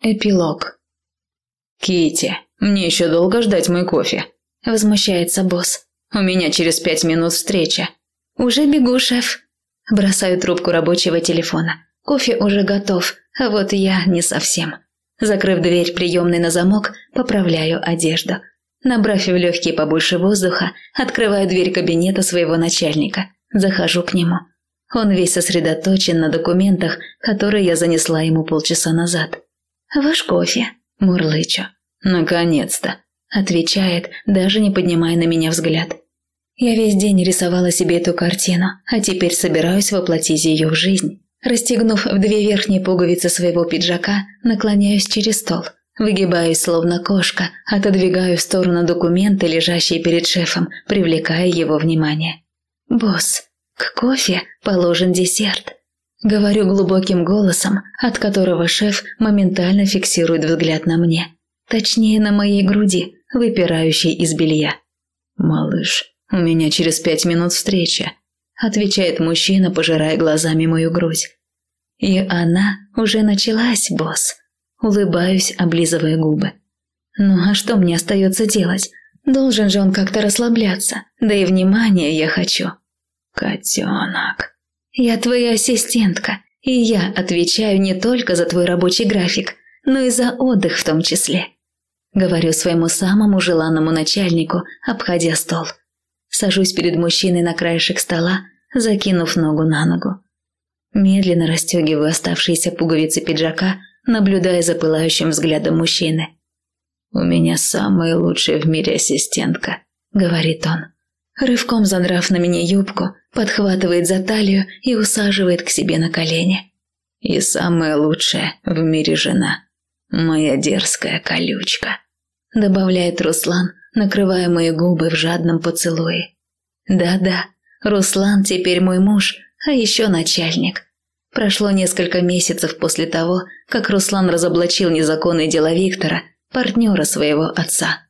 Эпилог. Кити, мне еще долго ждать мой кофе? Возмущается босс. У меня через пять минут встреча. Уже бегу, шеф. Бросаю трубку рабочего телефона. Кофе уже готов, а вот я не совсем. Закрыв дверь приемной на замок, поправляю одежду. Набрав в легкие побольше воздуха, открываю дверь кабинета своего начальника. Захожу к нему. Он весь сосредоточен на документах, которые я занесла ему полчаса назад. «Ваш кофе», – мурлычу. «Наконец-то», – отвечает, даже не поднимая на меня взгляд. Я весь день рисовала себе эту картину, а теперь собираюсь воплотить ее в жизнь. Расстегнув в две верхние пуговицы своего пиджака, наклоняюсь через стол. Выгибаюсь, словно кошка, отодвигаю в сторону документы, лежащие перед шефом, привлекая его внимание. «Босс, к кофе положен десерт». Говорю глубоким голосом, от которого шеф моментально фиксирует взгляд на мне. Точнее, на моей груди, выпирающей из белья. «Малыш, у меня через пять минут встреча», – отвечает мужчина, пожирая глазами мою грудь. И она уже началась, босс. Улыбаюсь, облизывая губы. Ну а что мне остается делать? Должен же он как-то расслабляться. Да и внимания я хочу. Котенок. Я твоя ассистентка, и я отвечаю не только за твой рабочий график, но и за отдых в том числе. Говорю своему самому желанному начальнику, обходя стол. Сажусь перед мужчиной на краешек стола, закинув ногу на ногу. Медленно расстегиваю оставшиеся пуговицы пиджака, наблюдая за пылающим взглядом мужчины. «У меня самая лучшая в мире ассистентка», — говорит он. Рывком задрав на меня юбку, подхватывает за талию и усаживает к себе на колени. И самая лучшая в мире жена. Моя дерзкая колючка. Добавляет Руслан, накрывая мои губы в жадном поцелуе. Да-да, Руслан теперь мой муж, а еще начальник. Прошло несколько месяцев после того, как Руслан разоблачил незаконные дела Виктора, партнера своего отца.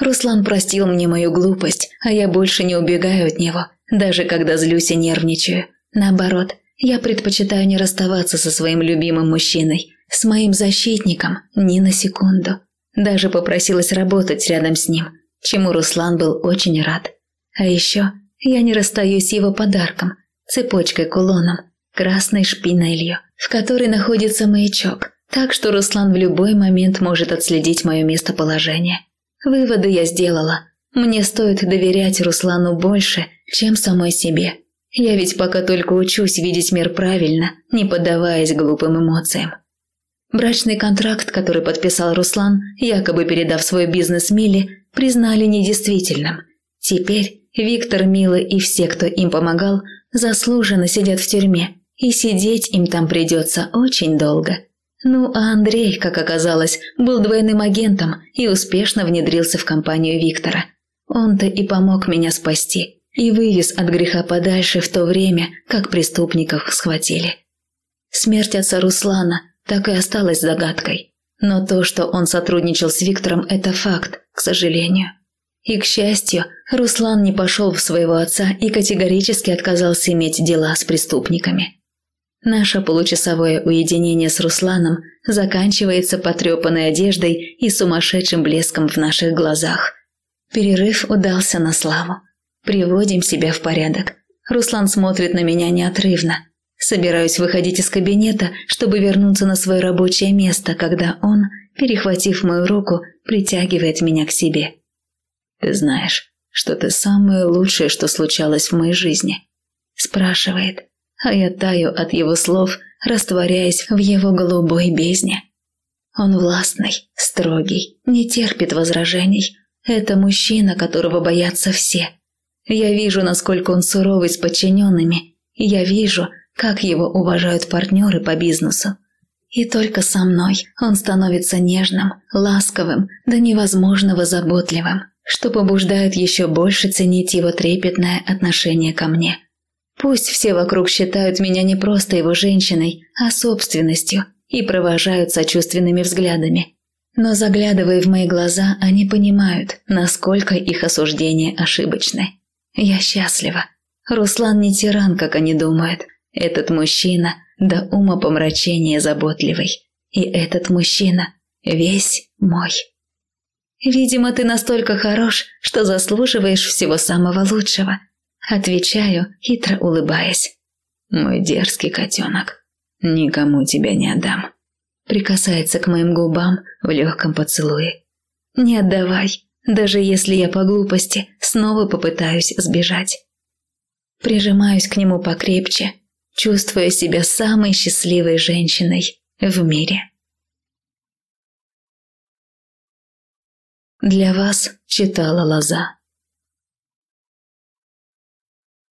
Руслан простил мне мою глупость, а я больше не убегаю от него, даже когда злюсь и нервничаю. Наоборот, я предпочитаю не расставаться со своим любимым мужчиной, с моим защитником, ни на секунду. Даже попросилась работать рядом с ним, чему Руслан был очень рад. А еще я не расстаюсь с его подарком, цепочкой-кулоном, красной шпинелью, в которой находится маячок, так что Руслан в любой момент может отследить мое местоположение. Выводы я сделала. Мне стоит доверять Руслану больше, чем самой себе. Я ведь пока только учусь видеть мир правильно, не поддаваясь глупым эмоциям. Брачный контракт, который подписал Руслан, якобы передав свой бизнес Миле, признали недействительным. Теперь Виктор, Мила и все, кто им помогал, заслуженно сидят в тюрьме, и сидеть им там придется очень долго. Ну, а Андрей, как оказалось, был двойным агентом и успешно внедрился в компанию Виктора. Он-то и помог меня спасти и вывез от греха подальше в то время, как преступников схватили. Смерть отца Руслана так и осталась загадкой. Но то, что он сотрудничал с Виктором, это факт, к сожалению. И, к счастью, Руслан не пошел в своего отца и категорически отказался иметь дела с преступниками. Наше получасовое уединение с Русланом заканчивается потрепанной одеждой и сумасшедшим блеском в наших глазах. Перерыв удался на славу. Приводим себя в порядок. Руслан смотрит на меня неотрывно. Собираюсь выходить из кабинета, чтобы вернуться на свое рабочее место, когда он, перехватив мою руку, притягивает меня к себе. «Ты знаешь, что ты самое лучшее, что случалось в моей жизни?» Спрашивает а я таю от его слов, растворяясь в его голубой бездне. Он властный, строгий, не терпит возражений. Это мужчина, которого боятся все. Я вижу, насколько он суровый с подчиненными, и я вижу, как его уважают партнеры по бизнесу. И только со мной он становится нежным, ласковым, до невозможного заботливым, что побуждает еще больше ценить его трепетное отношение ко мне. Пусть все вокруг считают меня не просто его женщиной, а собственностью и провожают сочувственными взглядами. Но заглядывая в мои глаза, они понимают, насколько их осуждения ошибочны. Я счастлива. Руслан не тиран, как они думают. Этот мужчина до ума помрачения заботливый. И этот мужчина весь мой. Видимо, ты настолько хорош, что заслуживаешь всего самого лучшего. Отвечаю, хитро улыбаясь. Мой дерзкий котенок. Никому тебя не отдам. Прикасается к моим губам в легком поцелуе. Не отдавай, даже если я по глупости снова попытаюсь сбежать. Прижимаюсь к нему покрепче, чувствуя себя самой счастливой женщиной в мире. Для вас читала Лоза.